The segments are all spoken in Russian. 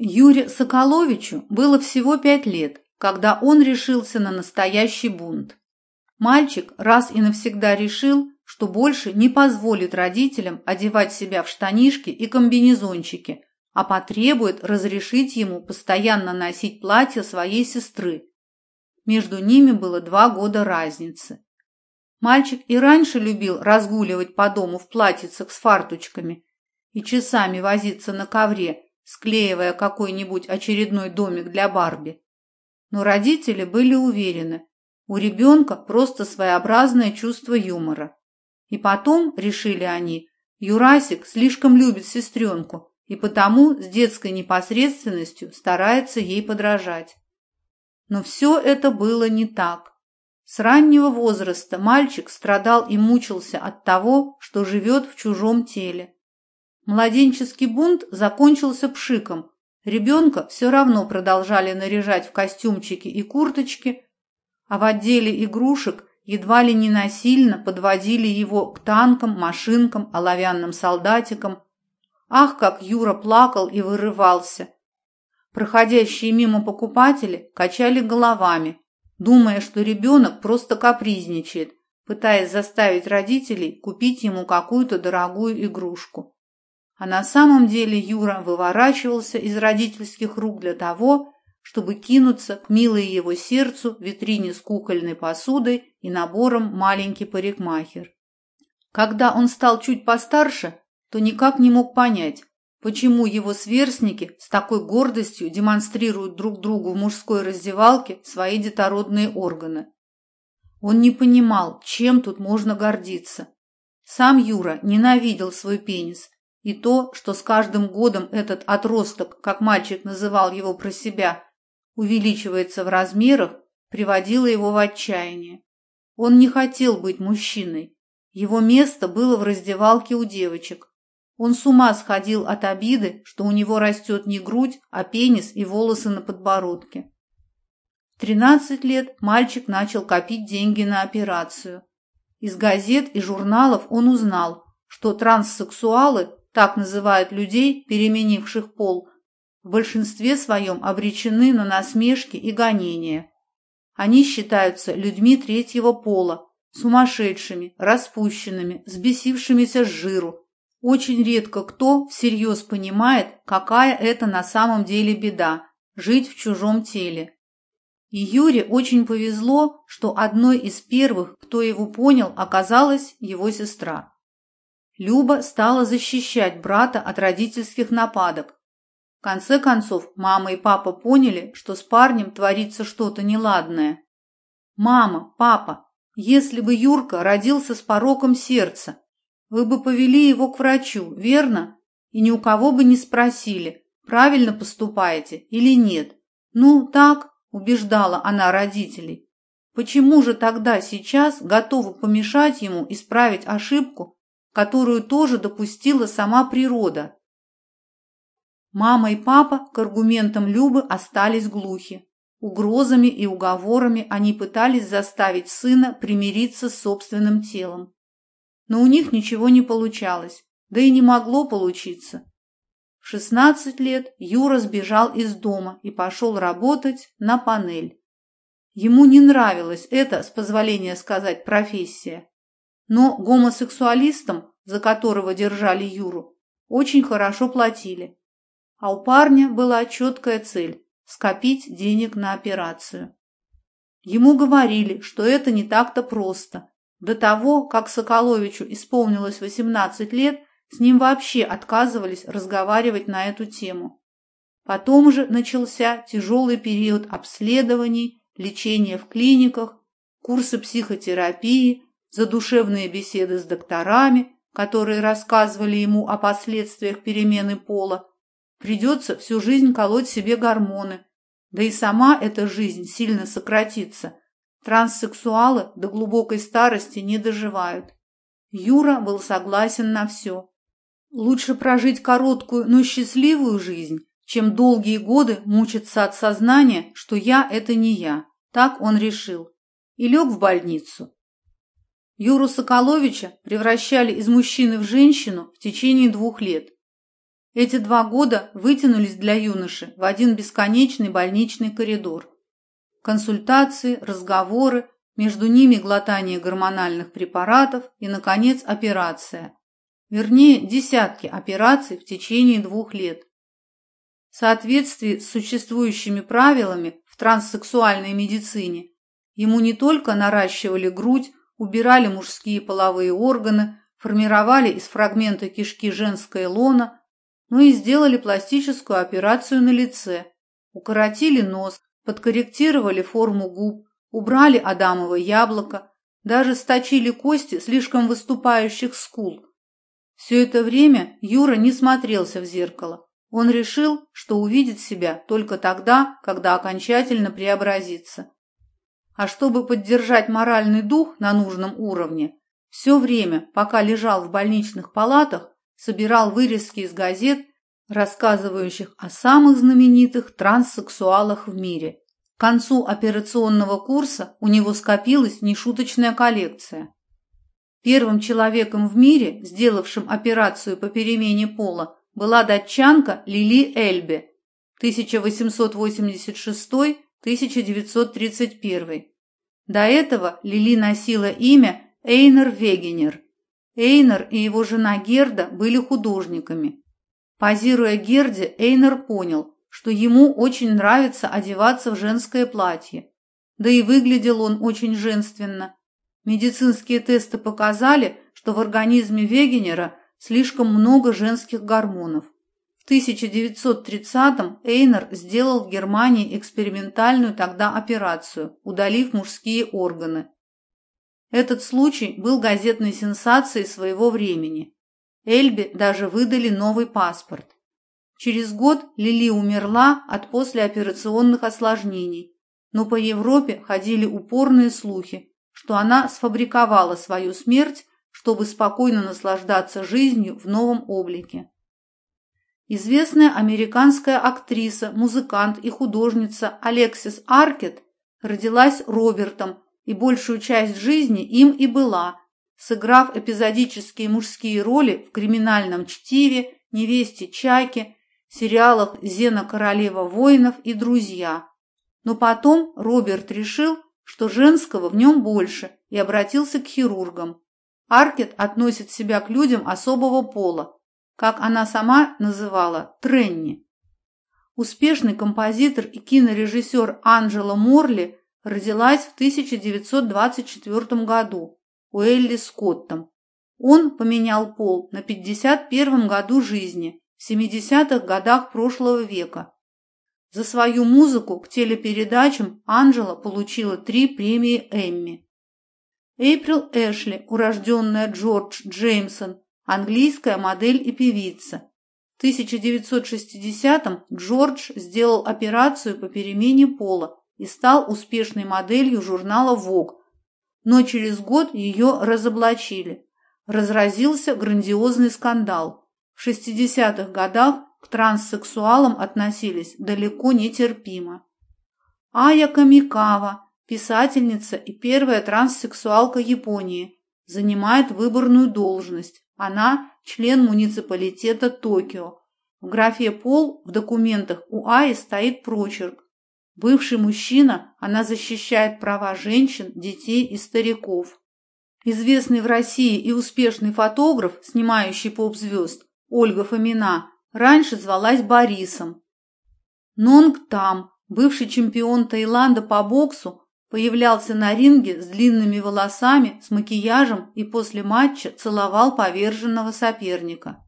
Юре Соколовичу было всего пять лет, когда он решился на настоящий бунт. Мальчик раз и навсегда решил, что больше не позволит родителям одевать себя в штанишки и комбинезончики, а потребует разрешить ему постоянно носить платье своей сестры. Между ними было два года разницы. Мальчик и раньше любил разгуливать по дому в платьицах с фарточками и часами возиться на ковре, склеивая какой-нибудь очередной домик для Барби. Но родители были уверены, у ребенка просто своеобразное чувство юмора. И потом, решили они, Юрасик слишком любит сестренку и потому с детской непосредственностью старается ей подражать. Но все это было не так. С раннего возраста мальчик страдал и мучился от того, что живет в чужом теле. Младенческий бунт закончился пшиком. Ребенка все равно продолжали наряжать в костюмчики и курточки, а в отделе игрушек едва ли не насильно подводили его к танкам, машинкам, оловянным солдатикам. Ах, как Юра плакал и вырывался! Проходящие мимо покупатели качали головами, думая, что ребенок просто капризничает, пытаясь заставить родителей купить ему какую-то дорогую игрушку. А на самом деле Юра выворачивался из родительских рук для того, чтобы кинуться к милой его сердцу витрине с кукольной посудой и набором «Маленький парикмахер». Когда он стал чуть постарше, то никак не мог понять, почему его сверстники с такой гордостью демонстрируют друг другу в мужской раздевалке свои детородные органы. Он не понимал, чем тут можно гордиться. Сам Юра ненавидел свой пенис и то, что с каждым годом этот отросток, как мальчик называл его про себя, увеличивается в размерах, приводило его в отчаяние. Он не хотел быть мужчиной. Его место было в раздевалке у девочек. Он с ума сходил от обиды, что у него растет не грудь, а пенис и волосы на подбородке. В 13 лет мальчик начал копить деньги на операцию. Из газет и журналов он узнал, что транссексуалы так называют людей, переменивших пол, в большинстве своем обречены на насмешки и гонения. Они считаются людьми третьего пола, сумасшедшими, распущенными, сбесившимися с жиру. Очень редко кто всерьез понимает, какая это на самом деле беда – жить в чужом теле. И Юре очень повезло, что одной из первых, кто его понял, оказалась его сестра. Люба стала защищать брата от родительских нападок. В конце концов, мама и папа поняли, что с парнем творится что-то неладное. «Мама, папа, если бы Юрка родился с пороком сердца, вы бы повели его к врачу, верно? И ни у кого бы не спросили, правильно поступаете или нет. Ну, так, убеждала она родителей. Почему же тогда сейчас готовы помешать ему исправить ошибку, которую тоже допустила сама природа. Мама и папа к аргументам Любы остались глухи. Угрозами и уговорами они пытались заставить сына примириться с собственным телом. Но у них ничего не получалось, да и не могло получиться. В 16 лет Юра сбежал из дома и пошел работать на панель. Ему не нравилась эта, с позволения сказать, профессия. Но гомосексуалистам, за которого держали Юру, очень хорошо платили. А у парня была четкая цель – скопить денег на операцию. Ему говорили, что это не так-то просто. До того, как Соколовичу исполнилось 18 лет, с ним вообще отказывались разговаривать на эту тему. Потом же начался тяжелый период обследований, лечения в клиниках, курсы психотерапии, задушевные беседы с докторами, которые рассказывали ему о последствиях перемены пола. Придется всю жизнь колоть себе гормоны. Да и сама эта жизнь сильно сократится. Транссексуалы до глубокой старости не доживают. Юра был согласен на все. Лучше прожить короткую, но счастливую жизнь, чем долгие годы мучиться от сознания, что я – это не я. Так он решил. И лег в больницу. Юру Соколовича превращали из мужчины в женщину в течение двух лет. Эти два года вытянулись для юноши в один бесконечный больничный коридор. Консультации, разговоры, между ними глотание гормональных препаратов и, наконец, операция. Вернее, десятки операций в течение двух лет. В соответствии с существующими правилами в транссексуальной медицине ему не только наращивали грудь, убирали мужские половые органы, формировали из фрагмента кишки женское лоно, но и сделали пластическую операцию на лице, укоротили нос, подкорректировали форму губ, убрали адамово яблоко, даже сточили кости слишком выступающих скул. Все это время Юра не смотрелся в зеркало. Он решил, что увидит себя только тогда, когда окончательно преобразится. А чтобы поддержать моральный дух на нужном уровне, все время, пока лежал в больничных палатах, собирал вырезки из газет, рассказывающих о самых знаменитых транссексуалах в мире. К концу операционного курса у него скопилась нешуточная коллекция. Первым человеком в мире, сделавшим операцию по перемене пола, была датчанка Лили Эльбе 1886-1931. До этого Лили носила имя Эйнер Вегенер. Эйнер и его жена Герда были художниками. Позируя Герде, Эйнер понял, что ему очень нравится одеваться в женское платье. Да и выглядел он очень женственно. Медицинские тесты показали, что в организме Вегенера слишком много женских гормонов. В 1930-м Эйнер сделал в Германии экспериментальную тогда операцию, удалив мужские органы. Этот случай был газетной сенсацией своего времени. Эльбе даже выдали новый паспорт. Через год Лили умерла от послеоперационных осложнений, но по Европе ходили упорные слухи, что она сфабриковала свою смерть, чтобы спокойно наслаждаться жизнью в новом облике. Известная американская актриса, музыкант и художница Алексис Аркет родилась Робертом и большую часть жизни им и была, сыграв эпизодические мужские роли в криминальном чтиве, невесте Чайке, сериалах «Зена королева воинов» и «Друзья». Но потом Роберт решил, что женского в нем больше, и обратился к хирургам. Аркет относит себя к людям особого пола, как она сама называла, тренни. Успешный композитор и кинорежиссер Анджела Морли родилась в 1924 году у Элли Скоттом. Он поменял пол на 51 году жизни, в 70-х годах прошлого века. За свою музыку к телепередачам Анджела получила три премии Эмми. Эйприл Эшли, урожденная Джордж Джеймсон, английская модель и певица. В 1960-м Джордж сделал операцию по перемене пола и стал успешной моделью журнала Vogue, но через год ее разоблачили. Разразился грандиозный скандал. В 60-х годах к транссексуалам относились далеко нетерпимо. Ая Камикава, писательница и первая транссексуалка Японии, занимает выборную должность. Она член муниципалитета Токио. В графе «пол» в документах у Аи стоит прочерк Бывший мужчина, она защищает права женщин, детей и стариков. Известный в России и успешный фотограф, снимающий поп-звезд, Ольга Фомина, раньше звалась Борисом. Нонг Там, бывший чемпион Таиланда по боксу, появлялся на ринге с длинными волосами, с макияжем и после матча целовал поверженного соперника.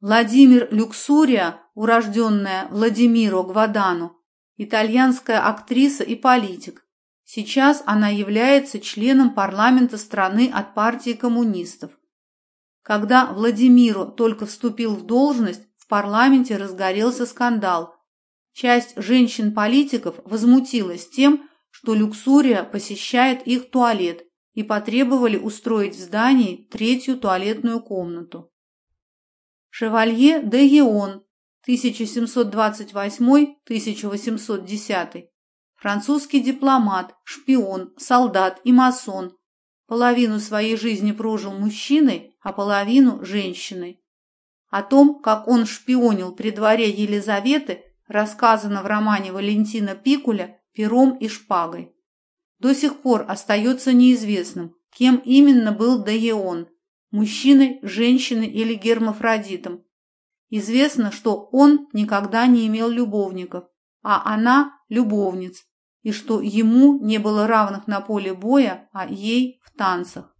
Владимир Люксурия, урожденная Владимиру Гвадану, итальянская актриса и политик. Сейчас она является членом парламента страны от партии коммунистов. Когда Владимиру только вступил в должность, в парламенте разгорелся скандал. Часть женщин-политиков возмутилась тем, что Люксурия посещает их туалет и потребовали устроить в здании третью туалетную комнату. Шевалье де Еон 1728-1810, французский дипломат, шпион, солдат и масон. Половину своей жизни прожил мужчиной, а половину – женщиной. О том, как он шпионил при дворе Елизаветы, рассказано в романе Валентина Пикуля «Пером и шпагой». До сих пор остается неизвестным, кем именно был Деион – мужчиной, женщиной или гермафродитом. Известно, что он никогда не имел любовников, а она – любовниц, и что ему не было равных на поле боя, а ей в танцах.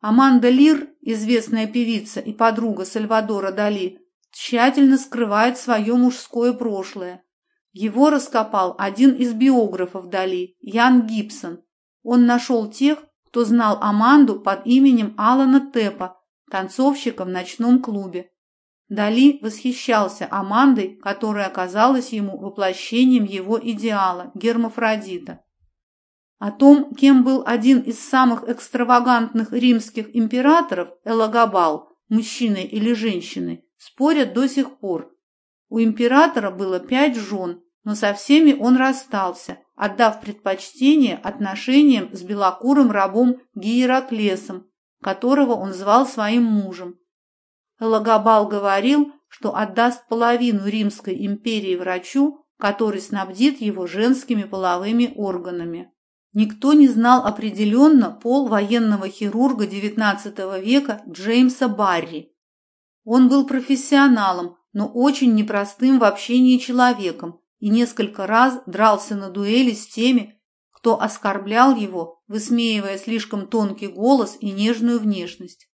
Аманда Лир, известная певица и подруга Сальвадора Дали, тщательно скрывает свое мужское прошлое. Его раскопал один из биографов Дали, Ян Гибсон. Он нашел тех, кто знал Аманду под именем Алана Тепа, танцовщика в ночном клубе. Дали восхищался Амандой, которая оказалась ему воплощением его идеала – гермафродита. О том, кем был один из самых экстравагантных римских императоров Элагабал, мужчиной или женщиной, спорят до сих пор. У императора было пять жен, но со всеми он расстался, отдав предпочтение отношениям с белокурым рабом Гиераклесом, которого он звал своим мужем. Элагабал говорил, что отдаст половину Римской империи врачу, который снабдит его женскими половыми органами. Никто не знал определенно пол военного хирурга XIX века Джеймса Барри. Он был профессионалом, но очень непростым в общении человеком и несколько раз дрался на дуэли с теми, кто оскорблял его, высмеивая слишком тонкий голос и нежную внешность.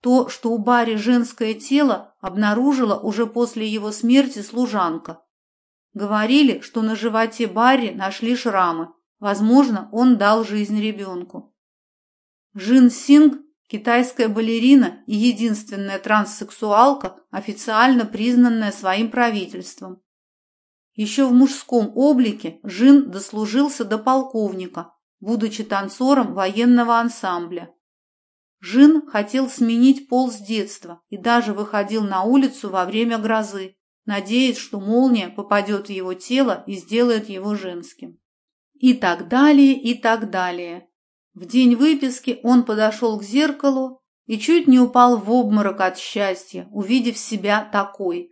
То, что у Барри женское тело, обнаружила уже после его смерти служанка. Говорили, что на животе Барри нашли шрамы, Возможно, он дал жизнь ребенку. Жин Синг, китайская балерина и единственная транссексуалка, официально признанная своим правительством. Еще в мужском облике Жин дослужился до полковника, будучи танцором военного ансамбля. Жин хотел сменить пол с детства и даже выходил на улицу во время грозы, надеясь, что молния попадет в его тело и сделает его женским. И так далее, и так далее. В день выписки он подошел к зеркалу и чуть не упал в обморок от счастья, увидев себя такой.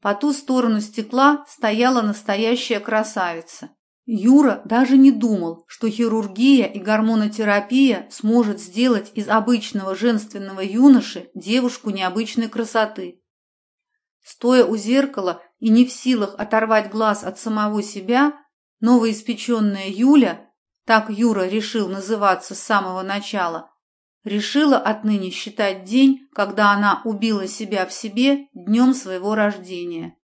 По ту сторону стекла стояла настоящая красавица. Юра даже не думал, что хирургия и гормонотерапия сможет сделать из обычного женственного юноши девушку необычной красоты. Стоя у зеркала и не в силах оторвать глаз от самого себя, Новоиспеченная Юля, так Юра решил называться с самого начала, решила отныне считать день, когда она убила себя в себе, днем своего рождения.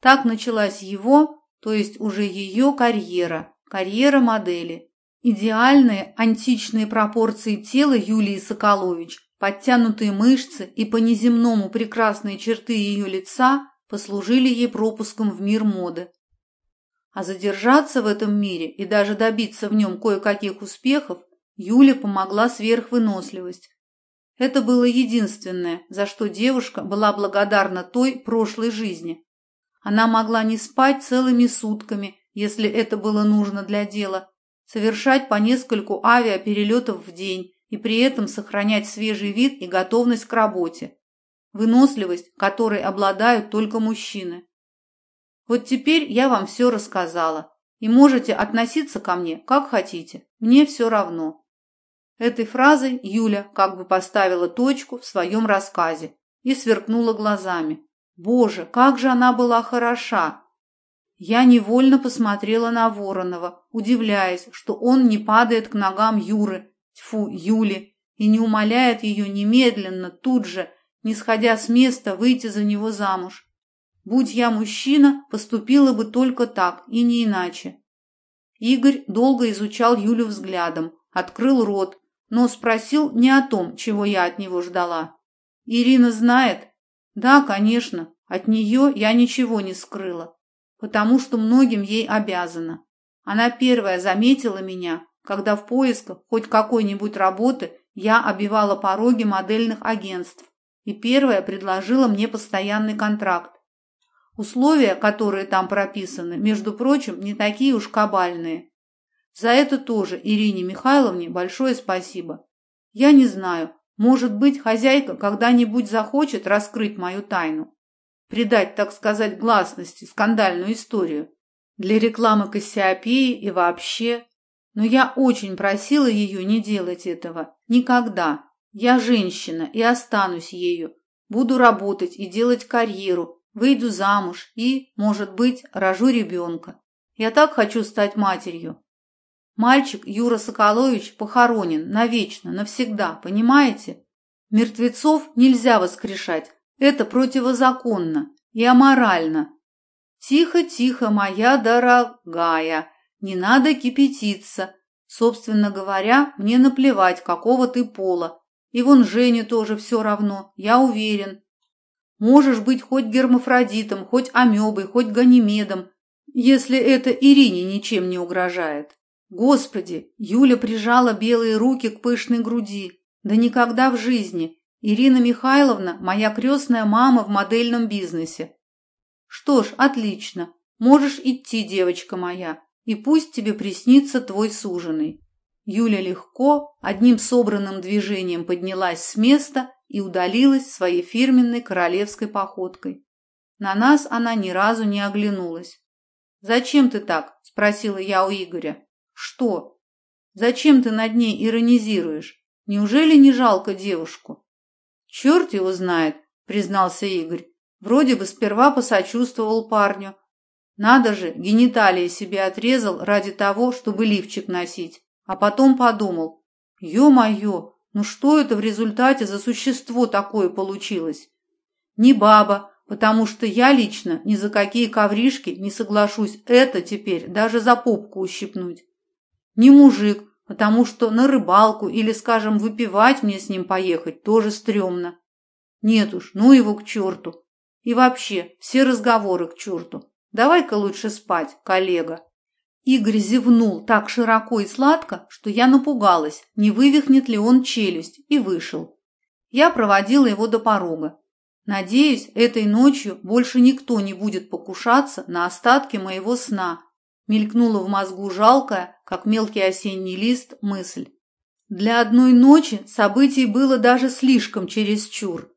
Так началась его, то есть уже ее карьера, карьера модели. Идеальные античные пропорции тела Юлии Соколович, подтянутые мышцы и по неземному прекрасные черты ее лица послужили ей пропуском в мир моды. А задержаться в этом мире и даже добиться в нем кое-каких успехов Юле помогла сверхвыносливость. Это было единственное, за что девушка была благодарна той прошлой жизни. Она могла не спать целыми сутками, если это было нужно для дела, совершать по нескольку авиаперелетов в день и при этом сохранять свежий вид и готовность к работе. Выносливость, которой обладают только мужчины. Вот теперь я вам все рассказала, и можете относиться ко мне как хотите, мне все равно». Этой фразой Юля как бы поставила точку в своем рассказе и сверкнула глазами. Боже, как же она была хороша! Я невольно посмотрела на Воронова, удивляясь, что он не падает к ногам Юры, тьфу, Юли, и не умоляет ее немедленно, тут же, не сходя с места, выйти за него замуж. Будь я мужчина, поступила бы только так и не иначе. Игорь долго изучал Юлю взглядом, открыл рот, но спросил не о том, чего я от него ждала. «Ирина знает?» «Да, конечно, от нее я ничего не скрыла, потому что многим ей обязана. Она первая заметила меня, когда в поисках хоть какой-нибудь работы я обивала пороги модельных агентств, и первая предложила мне постоянный контракт. Условия, которые там прописаны, между прочим, не такие уж кабальные. За это тоже Ирине Михайловне большое спасибо. Я не знаю, Может быть, хозяйка когда-нибудь захочет раскрыть мою тайну, придать, так сказать, гласности скандальную историю для рекламы Кассиопеи и вообще. Но я очень просила ее не делать этого. Никогда. Я женщина и останусь ею. Буду работать и делать карьеру, выйду замуж и, может быть, рожу ребенка. Я так хочу стать матерью. Мальчик Юра Соколович похоронен навечно, навсегда, понимаете? Мертвецов нельзя воскрешать, это противозаконно и аморально. Тихо, тихо, моя дорогая, не надо кипятиться. Собственно говоря, мне наплевать, какого ты пола. И вон Жене тоже все равно, я уверен. Можешь быть хоть гермафродитом, хоть амебой, хоть ганимедом, если это Ирине ничем не угрожает. Господи, Юля прижала белые руки к пышной груди. Да никогда в жизни. Ирина Михайловна – моя крестная мама в модельном бизнесе. Что ж, отлично. Можешь идти, девочка моя, и пусть тебе приснится твой суженый. Юля легко, одним собранным движением поднялась с места и удалилась своей фирменной королевской походкой. На нас она ни разу не оглянулась. «Зачем ты так?» – спросила я у Игоря. Что? Зачем ты над ней иронизируешь? Неужели не жалко девушку? Черт его знает, признался Игорь. Вроде бы сперва посочувствовал парню. Надо же, гениталии себе отрезал ради того, чтобы лифчик носить. А потом подумал, ё-моё, ну что это в результате за существо такое получилось? Не баба, потому что я лично ни за какие ковришки не соглашусь это теперь даже за попку ущипнуть. Не мужик, потому что на рыбалку или, скажем, выпивать мне с ним поехать тоже стрёмно. Нет уж, ну его к черту. И вообще, все разговоры к черту. Давай-ка лучше спать, коллега. Игорь зевнул так широко и сладко, что я напугалась, не вывихнет ли он челюсть, и вышел. Я проводила его до порога. Надеюсь, этой ночью больше никто не будет покушаться на остатки моего сна Мелькнула в мозгу жалкая, как мелкий осенний лист, мысль. Для одной ночи событий было даже слишком чересчур.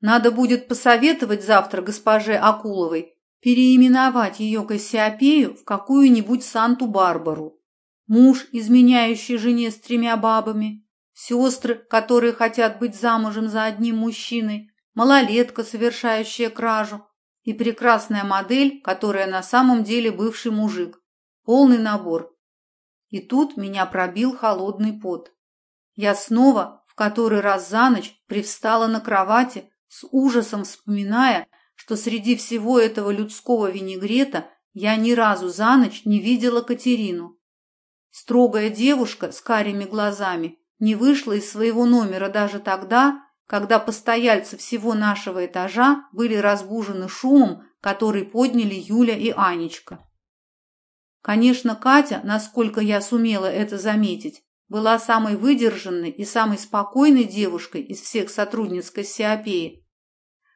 Надо будет посоветовать завтра госпоже Акуловой переименовать ее Кассиопею в какую-нибудь Санту-Барбару. Муж, изменяющий жене с тремя бабами, сестры, которые хотят быть замужем за одним мужчиной, малолетка, совершающая кражу, и прекрасная модель, которая на самом деле бывший мужик, Полный набор. И тут меня пробил холодный пот. Я снова, в который раз за ночь, привстала на кровати, с ужасом вспоминая, что среди всего этого людского винегрета я ни разу за ночь не видела Катерину. Строгая девушка с карими глазами не вышла из своего номера даже тогда, когда постояльцы всего нашего этажа были разбужены шумом, который подняли Юля и Анечка. Конечно, Катя, насколько я сумела это заметить, была самой выдержанной и самой спокойной девушкой из всех сотрудниц Кассиопеи.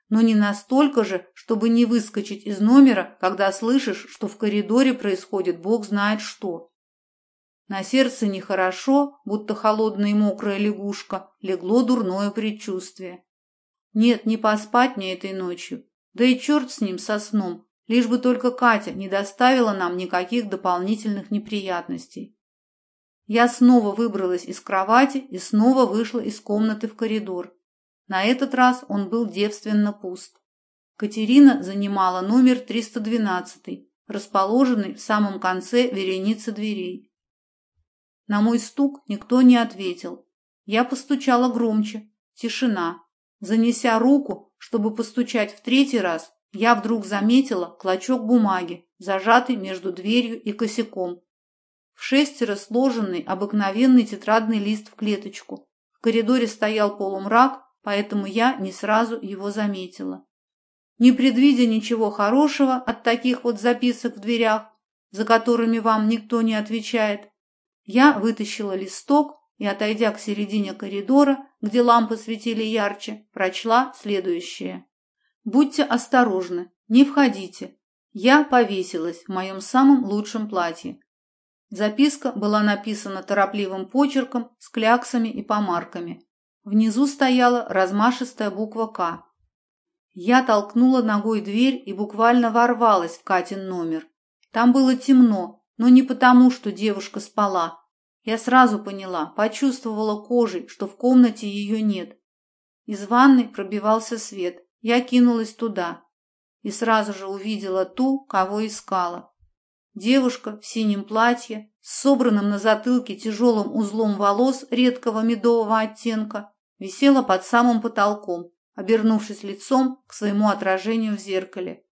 Но не настолько же, чтобы не выскочить из номера, когда слышишь, что в коридоре происходит бог знает что. На сердце нехорошо, будто холодная и мокрая лягушка, легло дурное предчувствие. Нет, не поспать мне этой ночью. Да и черт с ним, со сном, Лишь бы только Катя не доставила нам никаких дополнительных неприятностей. Я снова выбралась из кровати и снова вышла из комнаты в коридор. На этот раз он был девственно пуст. Катерина занимала номер 312, расположенный в самом конце вереницы дверей. На мой стук никто не ответил. Я постучала громче. Тишина. Занеся руку, чтобы постучать в третий раз, я вдруг заметила клочок бумаги, зажатый между дверью и косяком. В шестеро сложенный обыкновенный тетрадный лист в клеточку. В коридоре стоял полумрак, поэтому я не сразу его заметила. Не предвидя ничего хорошего от таких вот записок в дверях, за которыми вам никто не отвечает, я вытащила листок и, отойдя к середине коридора, где лампы светили ярче, прочла следующее. Будьте осторожны, не входите. Я повесилась в моем самом лучшем платье. Записка была написана торопливым почерком с кляксами и помарками. Внизу стояла размашистая буква «К». Я толкнула ногой дверь и буквально ворвалась в Катин номер. Там было темно, но не потому, что девушка спала. Я сразу поняла, почувствовала кожей, что в комнате ее нет. Из ванной пробивался свет. Я кинулась туда и сразу же увидела ту, кого искала. Девушка в синем платье, с собранным на затылке тяжелым узлом волос редкого медового оттенка, висела под самым потолком, обернувшись лицом к своему отражению в зеркале.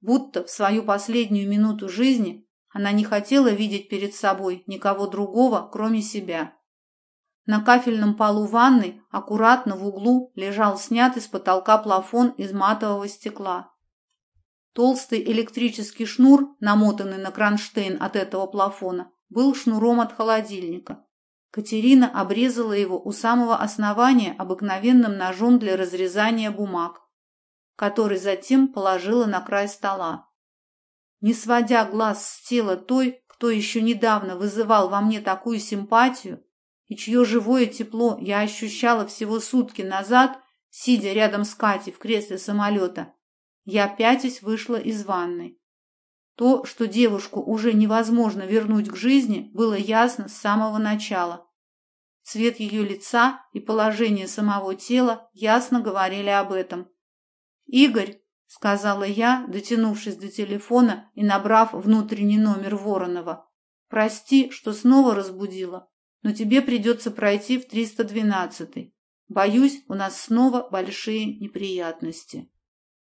Будто в свою последнюю минуту жизни она не хотела видеть перед собой никого другого, кроме себя. На кафельном полу ванной аккуратно в углу лежал снятый с потолка плафон из матового стекла. Толстый электрический шнур, намотанный на кронштейн от этого плафона, был шнуром от холодильника. Катерина обрезала его у самого основания обыкновенным ножом для разрезания бумаг, который затем положила на край стола. Не сводя глаз с тела той, кто еще недавно вызывал во мне такую симпатию, и чье живое тепло я ощущала всего сутки назад, сидя рядом с Катей в кресле самолета, я пятясь вышла из ванной. То, что девушку уже невозможно вернуть к жизни, было ясно с самого начала. Цвет ее лица и положение самого тела ясно говорили об этом. «Игорь», — сказала я, дотянувшись до телефона и набрав внутренний номер Воронова, — «прости, что снова разбудила, но тебе придется пройти в 312-й. Боюсь, у нас снова большие неприятности».